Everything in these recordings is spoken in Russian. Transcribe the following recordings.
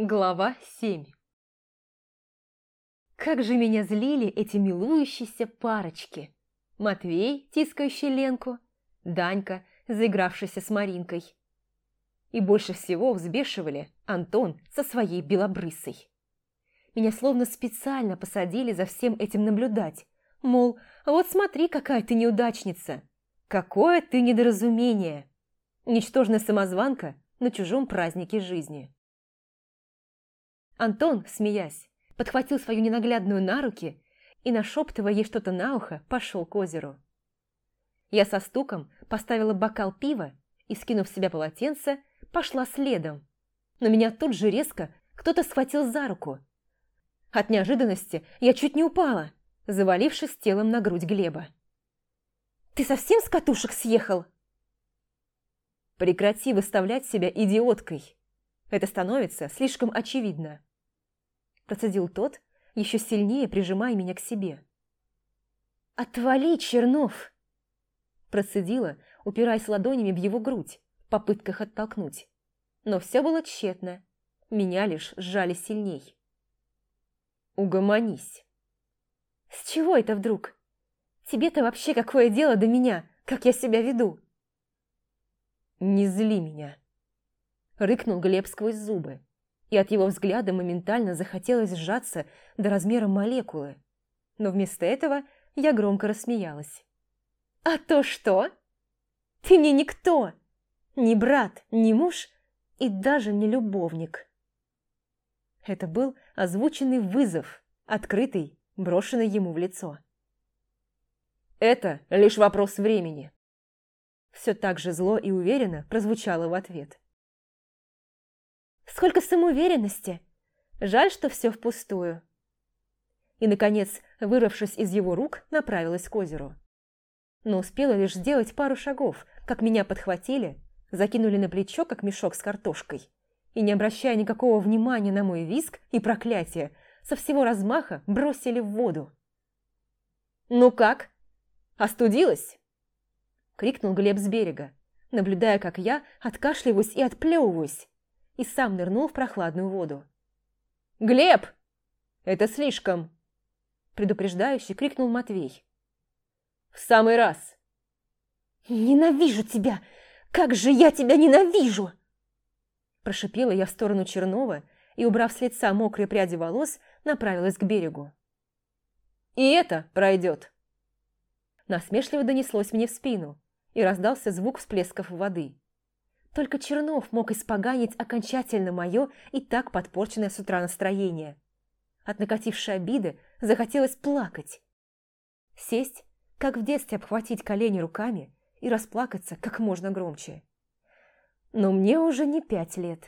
Глава 7 Как же меня злили эти милующиеся парочки. Матвей, тискающий Ленку, Данька, заигравшийся с Маринкой. И больше всего взбешивали Антон со своей белобрысой. Меня словно специально посадили за всем этим наблюдать. Мол, вот смотри, какая ты неудачница. Какое ты недоразумение. Ничтожная самозванка на чужом празднике жизни. Антон, смеясь, подхватил свою ненаглядную на руки и, нашептывая ей что-то на ухо, пошел к озеру. Я со стуком поставила бокал пива и, скинув с себя полотенце, пошла следом. Но меня тут же резко кто-то схватил за руку. От неожиданности я чуть не упала, завалившись телом на грудь Глеба. «Ты совсем с катушек съехал?» «Прекрати выставлять себя идиоткой. Это становится слишком очевидно» процедил тот, еще сильнее прижимая меня к себе. «Отвали, Чернов!» Процедила, упираясь ладонями в его грудь, в попытках оттолкнуть. Но все было тщетно. Меня лишь сжали сильней. «Угомонись!» «С чего это вдруг? Тебе-то вообще какое дело до меня, как я себя веду?» «Не зли меня!» Рыкнул Глеб сквозь зубы и от его взгляда моментально захотелось сжаться до размера молекулы. Но вместо этого я громко рассмеялась. «А то что? Ты мне никто! Ни брат, ни муж и даже не любовник!» Это был озвученный вызов, открытый, брошенный ему в лицо. «Это лишь вопрос времени!» Все так же зло и уверенно прозвучало в ответ. Сколько самоуверенности! Жаль, что все впустую. И, наконец, вырвавшись из его рук, направилась к озеру. Но успела лишь сделать пару шагов, как меня подхватили, закинули на плечо, как мешок с картошкой, и, не обращая никакого внимания на мой виск и проклятие, со всего размаха бросили в воду. «Ну как? Остудилась?» – крикнул Глеб с берега, наблюдая, как я откашливаюсь и отплевываюсь, и сам нырнул в прохладную воду. «Глеб! Это слишком!» предупреждающе крикнул Матвей. «В самый раз!» «Ненавижу тебя! Как же я тебя ненавижу!» Прошипела я в сторону Чернова и, убрав с лица мокрые пряди волос, направилась к берегу. «И это пройдет!» Насмешливо донеслось мне в спину, и раздался звук всплесков воды. Только Чернов мог испоганить окончательно мое и так подпорченное с утра настроение. От накатившей обиды захотелось плакать. Сесть, как в детстве обхватить колени руками и расплакаться как можно громче. Но мне уже не пять лет.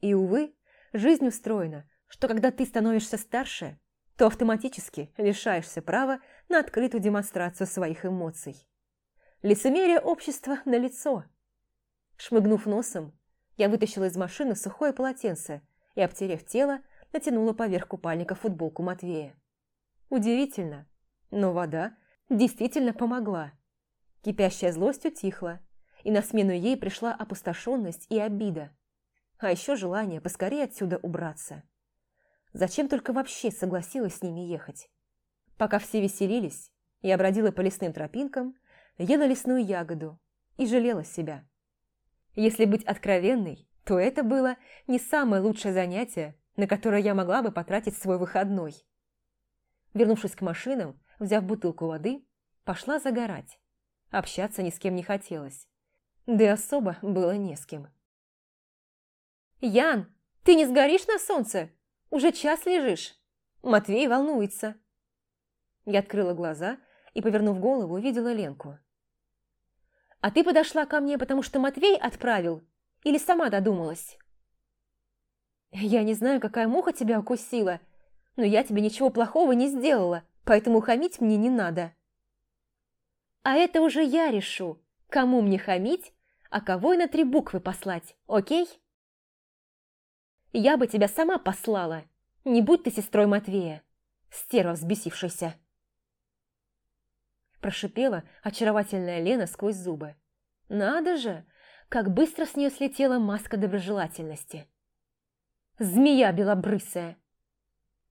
И, увы, жизнь устроена, что когда ты становишься старше, то автоматически лишаешься права на открытую демонстрацию своих эмоций. Лицемерие общества налицо – Шмыгнув носом, я вытащила из машины сухое полотенце и, обтерев тело, натянула поверх купальника футболку Матвея. Удивительно, но вода действительно помогла. Кипящая злость утихла, и на смену ей пришла опустошенность и обида. А еще желание поскорее отсюда убраться. Зачем только вообще согласилась с ними ехать? Пока все веселились, я бродила по лесным тропинкам, ела лесную ягоду и жалела себя. Если быть откровенной, то это было не самое лучшее занятие, на которое я могла бы потратить свой выходной. Вернувшись к машинам, взяв бутылку воды, пошла загорать. Общаться ни с кем не хотелось. Да и особо было не с кем. «Ян, ты не сгоришь на солнце? Уже час лежишь. Матвей волнуется». Я открыла глаза и, повернув голову, увидела Ленку. А ты подошла ко мне, потому что Матвей отправил? Или сама додумалась? Я не знаю, какая муха тебя укусила, но я тебе ничего плохого не сделала, поэтому хамить мне не надо. А это уже я решу, кому мне хамить, а кого и на три буквы послать, окей? Я бы тебя сама послала, не будь ты сестрой Матвея, стерва взбесившаяся прошипела очаровательная Лена сквозь зубы. «Надо же, как быстро с нее слетела маска доброжелательности!» Змея белобрысая!»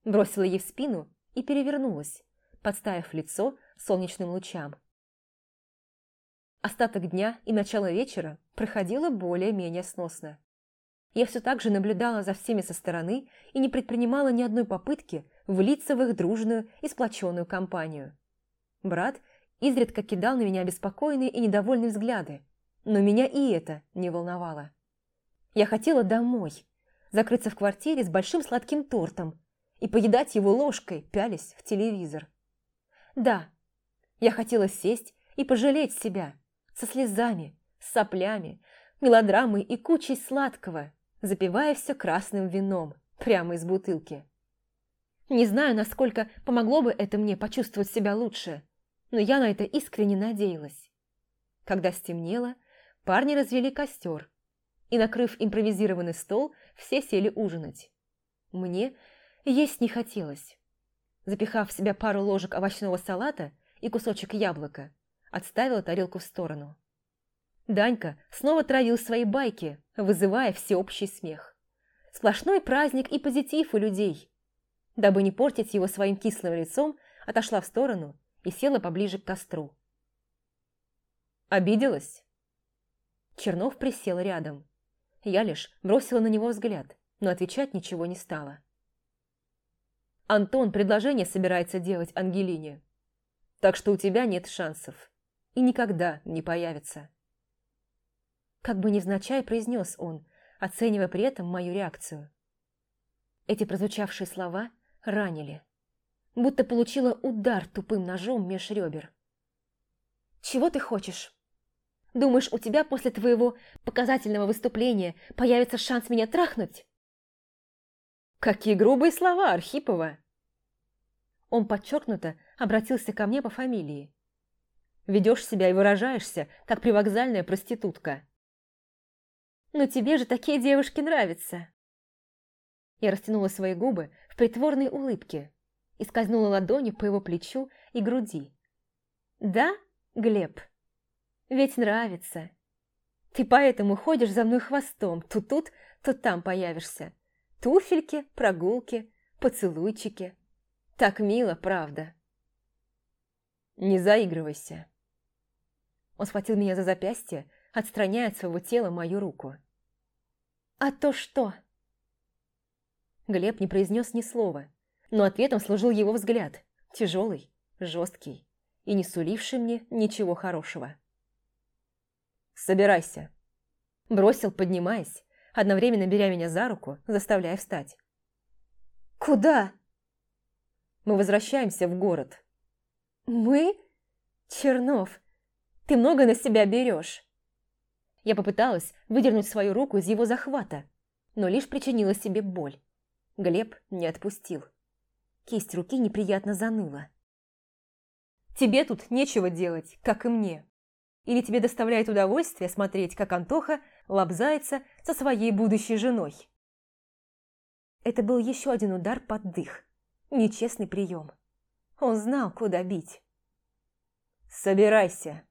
Бросила ей в спину и перевернулась, подставив лицо солнечным лучам. Остаток дня и начало вечера проходило более-менее сносно. Я все так же наблюдала за всеми со стороны и не предпринимала ни одной попытки влиться в их дружную и сплоченную компанию. Брат изредка кидал на меня беспокойные и недовольные взгляды, но меня и это не волновало. Я хотела домой, закрыться в квартире с большим сладким тортом и поедать его ложкой, пялись в телевизор. Да, я хотела сесть и пожалеть себя, со слезами, с соплями, мелодрамой и кучей сладкого, запивая все красным вином, прямо из бутылки. Не знаю, насколько помогло бы это мне почувствовать себя лучше, но я на это искренне надеялась. Когда стемнело, парни развели костер, и, накрыв импровизированный стол, все сели ужинать. Мне есть не хотелось. Запихав в себя пару ложек овощного салата и кусочек яблока, отставила тарелку в сторону. Данька снова травил свои байки, вызывая всеобщий смех. Сплошной праздник и позитив у людей. Дабы не портить его своим кислым лицом, отошла в сторону и села поближе к костру. «Обиделась?» Чернов присел рядом. Я лишь бросила на него взгляд, но отвечать ничего не стала. Антон предложение собирается делать Ангелине. Так что у тебя нет шансов. И никогда не появится. Как бы невзначай произнес он, оценивая при этом мою реакцию. Эти прозвучавшие слова ранили. Будто получила удар тупым ножом меж ребер. «Чего ты хочешь?» Думаешь, у тебя после твоего показательного выступления появится шанс меня трахнуть?» «Какие грубые слова, Архипова!» Он подчеркнуто обратился ко мне по фамилии. «Ведешь себя и выражаешься, как привокзальная проститутка». «Но тебе же такие девушки нравятся!» Я растянула свои губы в притворной улыбке и скользнула ладонью по его плечу и груди. «Да, Глеб?» Ведь нравится. Ты поэтому ходишь за мной хвостом, то тут, то там появишься. Туфельки, прогулки, поцелуйчики. Так мило, правда. Не заигрывайся. Он схватил меня за запястье, отстраняя от своего тела мою руку. «А то что?» Глеб не произнес ни слова, но ответом служил его взгляд, тяжелый, жесткий и не суливший мне ничего хорошего. «Собирайся!» Бросил, поднимаясь, одновременно беря меня за руку, заставляя встать. «Куда?» «Мы возвращаемся в город». «Мы? Чернов, ты много на себя берешь!» Я попыталась выдернуть свою руку из его захвата, но лишь причинила себе боль. Глеб не отпустил. Кисть руки неприятно заныла. «Тебе тут нечего делать, как и мне. Или тебе доставляет удовольствие смотреть, как Антоха лобзается со своей будущей женой? Это был еще один удар под дых. Нечестный прием. Он знал, куда бить. «Собирайся!»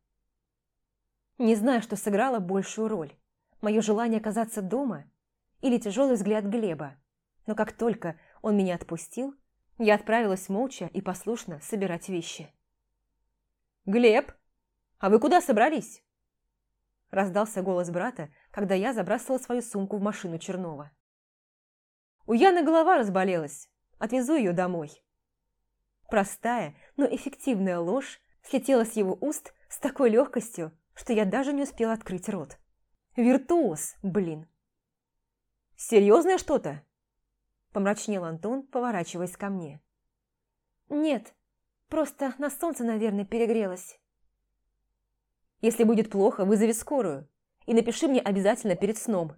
Не знаю, что сыграло большую роль. Мое желание оказаться дома или тяжелый взгляд Глеба. Но как только он меня отпустил, я отправилась молча и послушно собирать вещи. «Глеб!» «А вы куда собрались?» Раздался голос брата, когда я забрасывала свою сумку в машину Чернова. «У Яны голова разболелась. Отвезу ее домой». Простая, но эффективная ложь слетела с его уст с такой легкостью, что я даже не успела открыть рот. Виртуоз, блин. «Серьезное что-то?» Помрачнел Антон, поворачиваясь ко мне. «Нет, просто на солнце, наверное, перегрелась». Если будет плохо, вызови скорую. И напиши мне обязательно перед сном.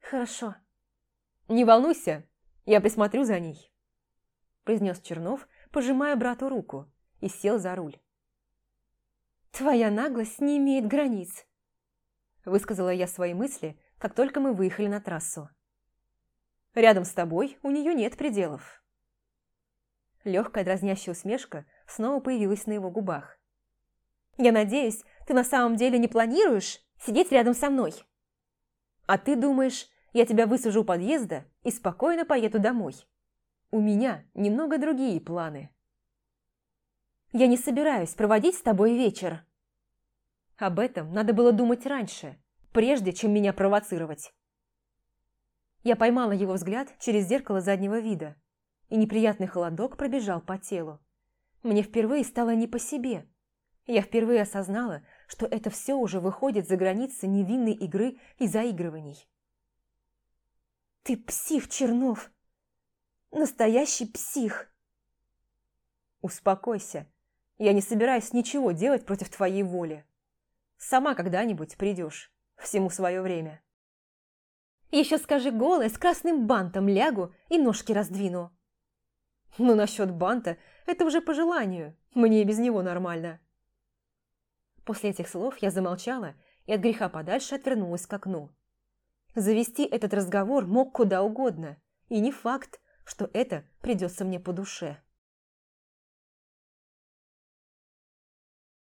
Хорошо. Не волнуйся, я присмотрю за ней. Произнес Чернов, пожимая брату руку, и сел за руль. Твоя наглость не имеет границ. Высказала я свои мысли, как только мы выехали на трассу. Рядом с тобой у нее нет пределов. Легкая дразнящая усмешка снова появилась на его губах. Я надеюсь, ты на самом деле не планируешь сидеть рядом со мной? А ты думаешь, Я тебя высажу у подъезда и спокойно поеду домой. У меня немного другие планы. Я не собираюсь проводить с тобой вечер. Об этом надо было думать раньше, прежде чем меня провоцировать. Я поймала его взгляд через зеркало заднего вида, и неприятный холодок пробежал по телу. Мне впервые стало не по себе. Я впервые осознала, что это все уже выходит за границы невинной игры и заигрываний. «Ты псих, Чернов! Настоящий псих!» «Успокойся. Я не собираюсь ничего делать против твоей воли. Сама когда-нибудь придешь. Всему свое время». Еще скажи голое, с красным бантом лягу и ножки раздвину. Ну, насчет банта, это уже по желанию. Мне и без него нормально. После этих слов я замолчала и от греха подальше отвернулась к окну. Завести этот разговор мог куда угодно, и не факт, что это придется мне по душе.